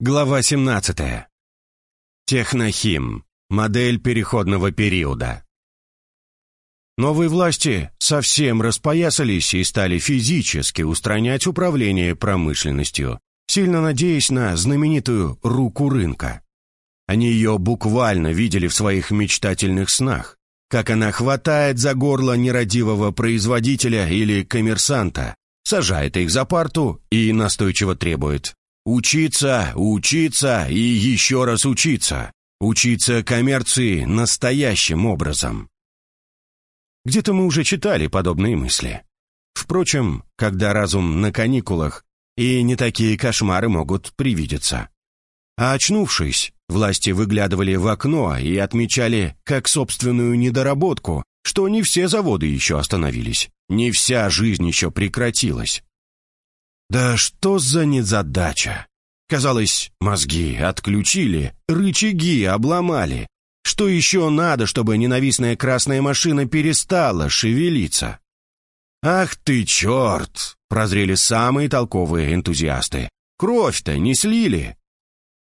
Глава 17. Технохим. Модель переходного периода. Новые власти совсем распоясались и стали физически устранять управление промышленностью, сильно надеясь на знаменитую «руку рынка». Они ее буквально видели в своих мечтательных снах, как она хватает за горло нерадивого производителя или коммерсанта, сажает их за парту и настойчиво требует Учиться, учиться и еще раз учиться. Учиться коммерции настоящим образом. Где-то мы уже читали подобные мысли. Впрочем, когда разум на каникулах, и не такие кошмары могут привидеться. А очнувшись, власти выглядывали в окно и отмечали как собственную недоработку, что не все заводы еще остановились, не вся жизнь еще прекратилась. Да что за незадача? Казалось, мозги отключили, рычаги обломали. Что еще надо, чтобы ненавистная красная машина перестала шевелиться? «Ах ты, черт!» — прозрели самые толковые энтузиасты. «Кровь-то не слили!»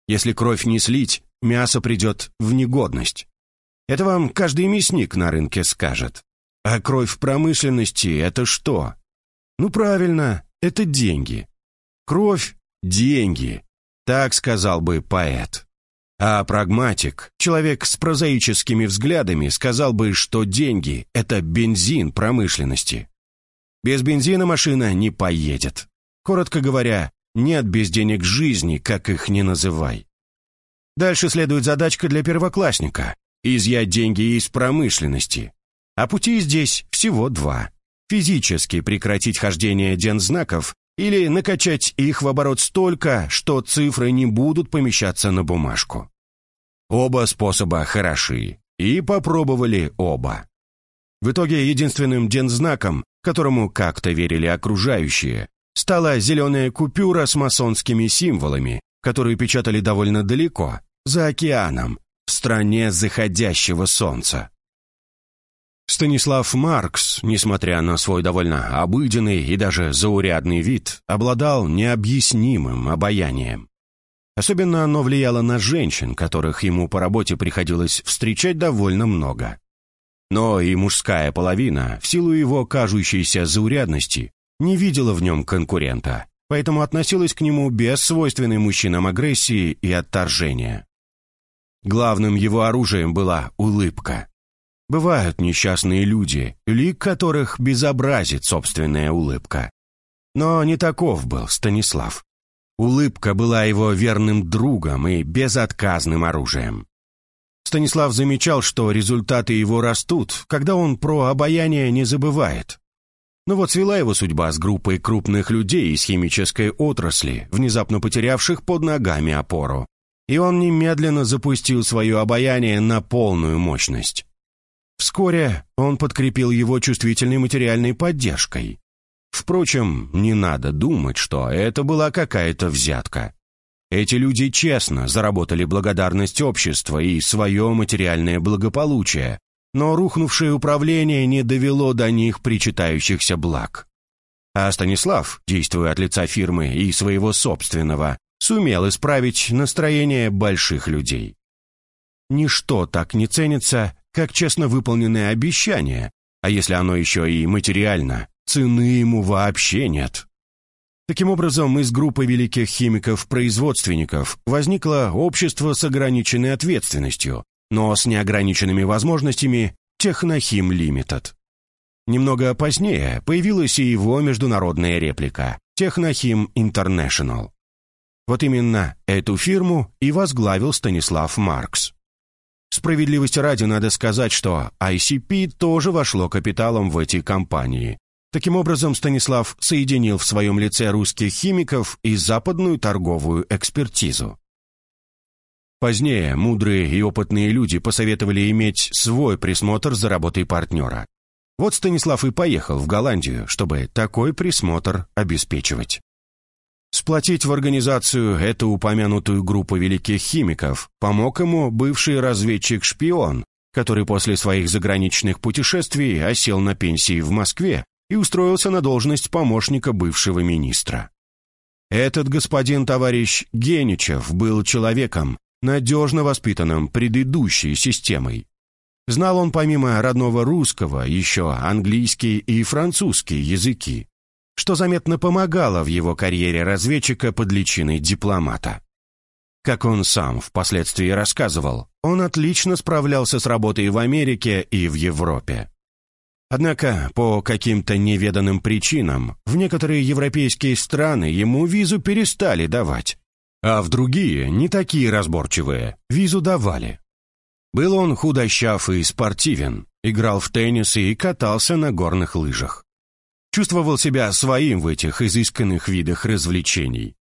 Если кровь не слить, мясо придет в негодность. Это вам каждый мясник на рынке скажет. А кровь в промышленности — это что? Ну, правильно, это деньги. Кровь – деньги. Так сказал бы поэт. А прагматик, человек с прозаическими взглядами, сказал бы, что деньги – это бензин промышленности. Без бензина машина не поедет. Коротко говоря, нет без денег жизни, как их ни называй. Дальше следует задачка для первоклассника – изъять деньги из промышленности. А пути здесь всего два физически прекратить хождение дензнаков или накачать их в оборот столько, что цифры не будут помещаться на бумажку. Оба способа хороши, и попробовали оба. В итоге единственным дензнаком, которому как-то верили окружающие, стала зеленая купюра с масонскими символами, которую печатали довольно далеко, за океаном, в стране заходящего солнца. Станислав Маркс, несмотря на свой довольно обыденный и даже заурядный вид, обладал необъяснимым обаянием. Особенно оно влияло на женщин, которых ему по работе приходилось встречать довольно много. Но и мужская половина, в силу его кажущейся заурядности, не видела в нем конкурента, поэтому относилась к нему без свойственной мужчинам агрессии и отторжения. Главным его оружием была улыбка – Бывают несчастные люди, лик которых безобразит собственная улыбка. Но не таков был Станислав. Улыбка была его верным другом и безотказным оружием. Станислав замечал, что результаты его растут, когда он про обаяние не забывает. Но вот свела его судьба с группой крупных людей из химической отрасли, внезапно потерявших под ногами опору. И он немедленно запустил свое обаяние на полную мощность. Вскоре он подкрепил его чувствительной материальной поддержкой. Впрочем, не надо думать, что это была какая-то взятка. Эти люди честно заработали благодарность общества и свое материальное благополучие, но рухнувшее управление не довело до них причитающихся благ. А Станислав, действуя от лица фирмы и своего собственного, сумел исправить настроение больших людей. Ничто так не ценится, как честно выполненное обещание, а если оно еще и материально, цены ему вообще нет. Таким образом, из группы великих химиков-производственников возникло общество с ограниченной ответственностью, но с неограниченными возможностями Технохим Лимитед. Немного позднее появилась и его международная реплика Технохим Интернешнл. Вот именно эту фирму и возглавил Станислав Маркс. Справедливости ради надо сказать, что ICP тоже вошло капиталом в эти компании. Таким образом, Станислав соединил в своем лице русских химиков и западную торговую экспертизу. Позднее мудрые и опытные люди посоветовали иметь свой присмотр за работой партнера. Вот Станислав и поехал в Голландию, чтобы такой присмотр обеспечивать. Сплотить в организацию эту упомянутую группу великих химиков помог ему бывший разведчик-шпион, который после своих заграничных путешествий осел на пенсии в Москве и устроился на должность помощника бывшего министра. Этот господин-товарищ Геничев был человеком, надежно воспитанным предыдущей системой. Знал он помимо родного русского еще английский и французский языки, что заметно помогало в его карьере разведчика под личиной дипломата. Как он сам впоследствии рассказывал, он отлично справлялся с работой в Америке и в Европе. Однако, по каким-то неведанным причинам, в некоторые европейские страны ему визу перестали давать, а в другие, не такие разборчивые, визу давали. Был он худощав и спортивен, играл в теннис и катался на горных лыжах. Чувствовал себя своим в этих изысканных видах развлечений.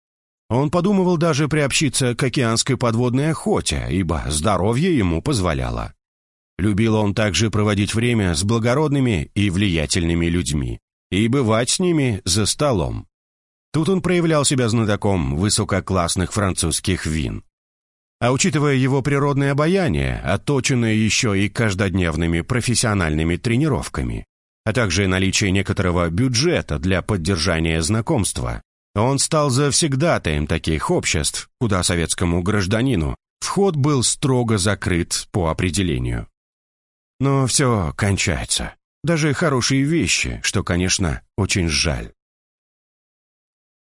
Он подумывал даже приобщиться к океанской подводной охоте, ибо здоровье ему позволяло. Любил он также проводить время с благородными и влиятельными людьми и бывать с ними за столом. Тут он проявлял себя знатоком высококлассных французских вин. А учитывая его природное обаяние, отточенное еще и каждодневными профессиональными тренировками, а также наличие некоторого бюджета для поддержания знакомства, он стал завсегдатаем таких обществ, куда советскому гражданину вход был строго закрыт по определению. Но все кончается. Даже хорошие вещи, что, конечно, очень жаль.